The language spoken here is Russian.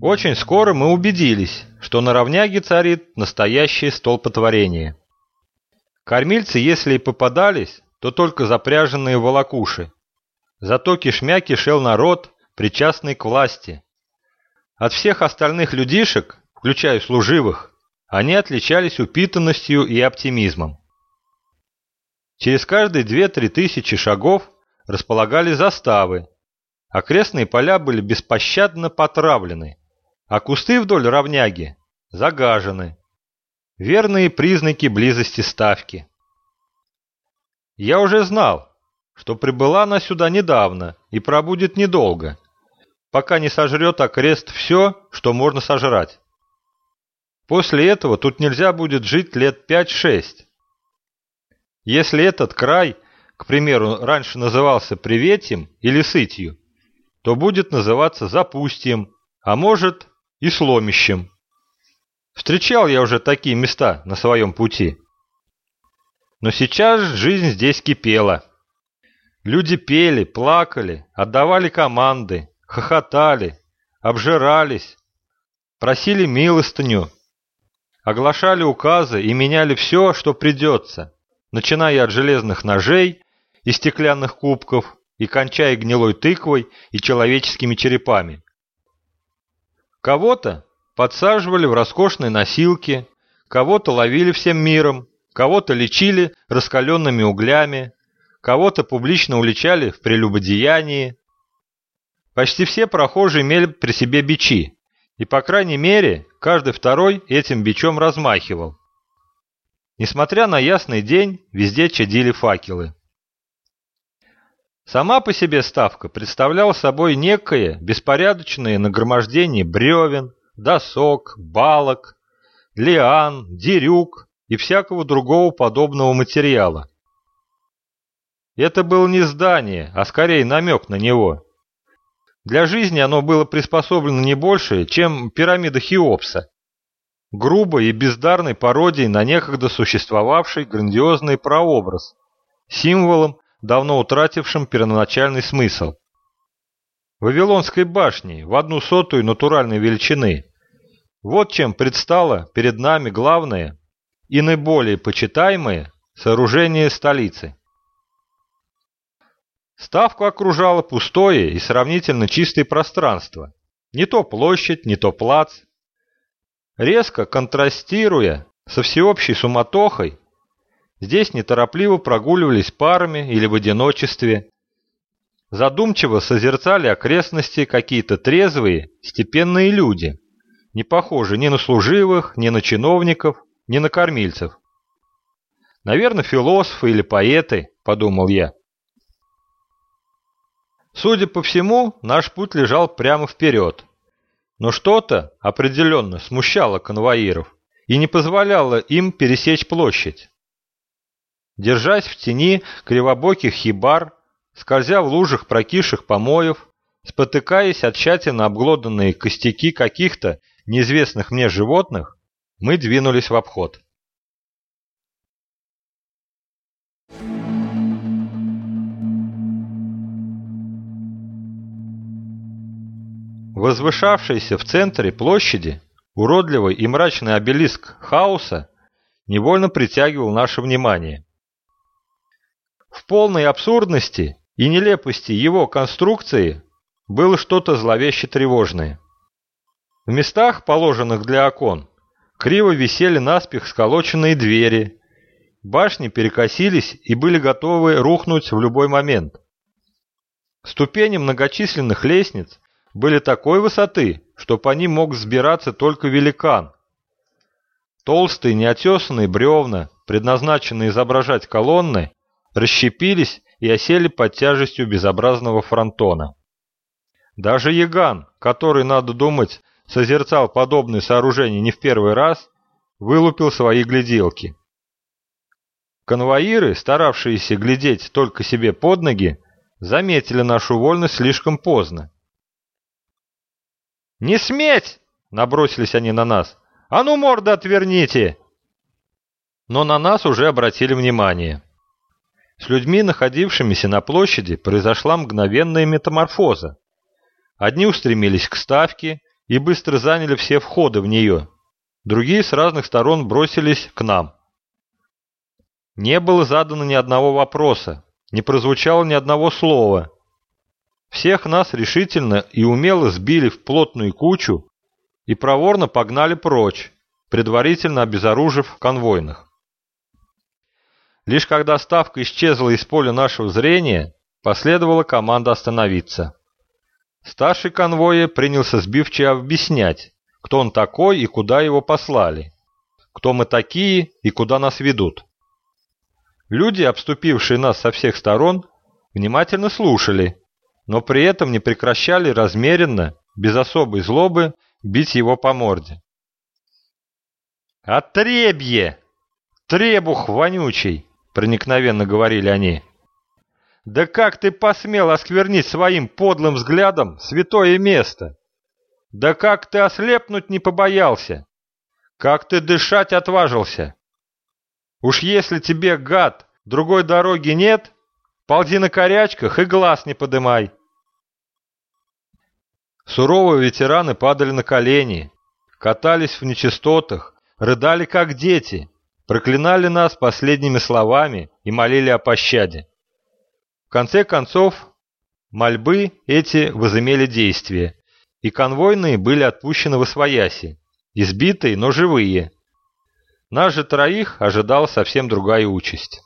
Очень скоро мы убедились, что на равняге царит настоящее столпотворение. Кормильцы, если и попадались, то только запряженные волокуши. Зато кишмя кишел народ, причастный к власти. От всех остальных людишек, включая служивых, они отличались упитанностью и оптимизмом. Через каждые две-три тысячи шагов располагали заставы. Окрестные поля были беспощадно потравлены, а кусты вдоль равняги загажены. Верные признаки близости ставки. Я уже знал, что прибыла она сюда недавно и пробудет недолго, пока не сожрет окрест все, что можно сожрать. После этого тут нельзя будет жить лет пять-шесть. Если этот край – к примеру, раньше назывался Приветьем или Сытью, то будет называться Запустьем, а может и Сломищем. Встречал я уже такие места на своем пути. Но сейчас жизнь здесь кипела. Люди пели, плакали, отдавали команды, хохотали, обжирались, просили милостыню, оглашали указы и меняли все, что придется, начиная от железных ножей и стеклянных кубков, и кончая гнилой тыквой и человеческими черепами. Кого-то подсаживали в роскошные носилки, кого-то ловили всем миром, кого-то лечили раскаленными углями, кого-то публично уличали в прелюбодеянии. Почти все прохожие имели при себе бичи, и, по крайней мере, каждый второй этим бичом размахивал. Несмотря на ясный день, везде чадили факелы. Сама по себе ставка представляла собой некое беспорядочное нагромождение бревен, досок, балок, лиан, дерюк и всякого другого подобного материала. Это было не здание, а скорее намек на него. Для жизни оно было приспособлено не больше, чем пирамида Хеопса, грубой и бездарной пародией на некогда существовавший грандиозный прообраз, символом давно утратившим первоначальный смысл. Вавилонской башни в одну сотую натуральной величины. Вот чем предстало перед нами главное и наиболее почитаемое сооружение столицы. Ставку окружало пустое и сравнительно чистое пространство. Не то площадь, не то плац. Резко контрастируя со всеобщей суматохой, Здесь неторопливо прогуливались парами или в одиночестве. Задумчиво созерцали окрестности какие-то трезвые, степенные люди, не похожи ни на служивых, ни на чиновников, ни на кормильцев. Наверное, философы или поэты, подумал я. Судя по всему, наш путь лежал прямо вперед. Но что-то определенно смущало конвоиров и не позволяло им пересечь площадь. Держась в тени кривобоких хибар, скользя в лужах прокисших помоев, спотыкаясь от тщательно обглоданные костяки каких-то неизвестных мне животных, мы двинулись в обход. Возвышавшийся в центре площади уродливый и мрачный обелиск хаоса невольно притягивал наше внимание. В полной абсурдности и нелепости его конструкции было что-то зловеще тревожное. В местах, положенных для окон, криво висели наспех сколоченные двери, башни перекосились и были готовы рухнуть в любой момент. Ступени многочисленных лестниц были такой высоты, что по ним мог взбираться только великан. Толстые неотесанные бревна, предназначенные изображать колонны, расщепились и осели под тяжестью безобразного фронтона. Даже Яган, который, надо думать, созерцал подобные сооружения не в первый раз, вылупил свои гляделки. Конвоиры, старавшиеся глядеть только себе под ноги, заметили нашу вольность слишком поздно. «Не сметь!» — набросились они на нас. «А ну, морда отверните!» Но на нас уже обратили внимание. С людьми, находившимися на площади, произошла мгновенная метаморфоза. Одни устремились к ставке, и быстро заняли все входы в нее. Другие с разных сторон бросились к нам. Не было задано ни одного вопроса, не прозвучало ни одного слова. Всех нас решительно и умело сбили в плотную кучу и проворно погнали прочь, предварительно обезоружив конвойных. Лишь когда ставка исчезла из поля нашего зрения, последовала команда остановиться. Старший конвоя принялся сбивчиво объяснять, кто он такой и куда его послали, кто мы такие и куда нас ведут. Люди, обступившие нас со всех сторон, внимательно слушали, но при этом не прекращали размеренно, без особой злобы, бить его по морде. «Отребье! Требух вонючий!» — проникновенно говорили они. «Да как ты посмел осквернить своим подлым взглядом святое место? Да как ты ослепнуть не побоялся? Как ты дышать отважился? Уж если тебе, гад, другой дороги нет, ползи на корячках и глаз не подымай!» Суровые ветераны падали на колени, катались в нечистотах, рыдали как дети, проклинали нас последними словами и молили о пощаде. В конце концов, мольбы эти возымели действие, и конвойные были отпущены в освояси, избитые, но живые. Нас же троих ожидала совсем другая участь.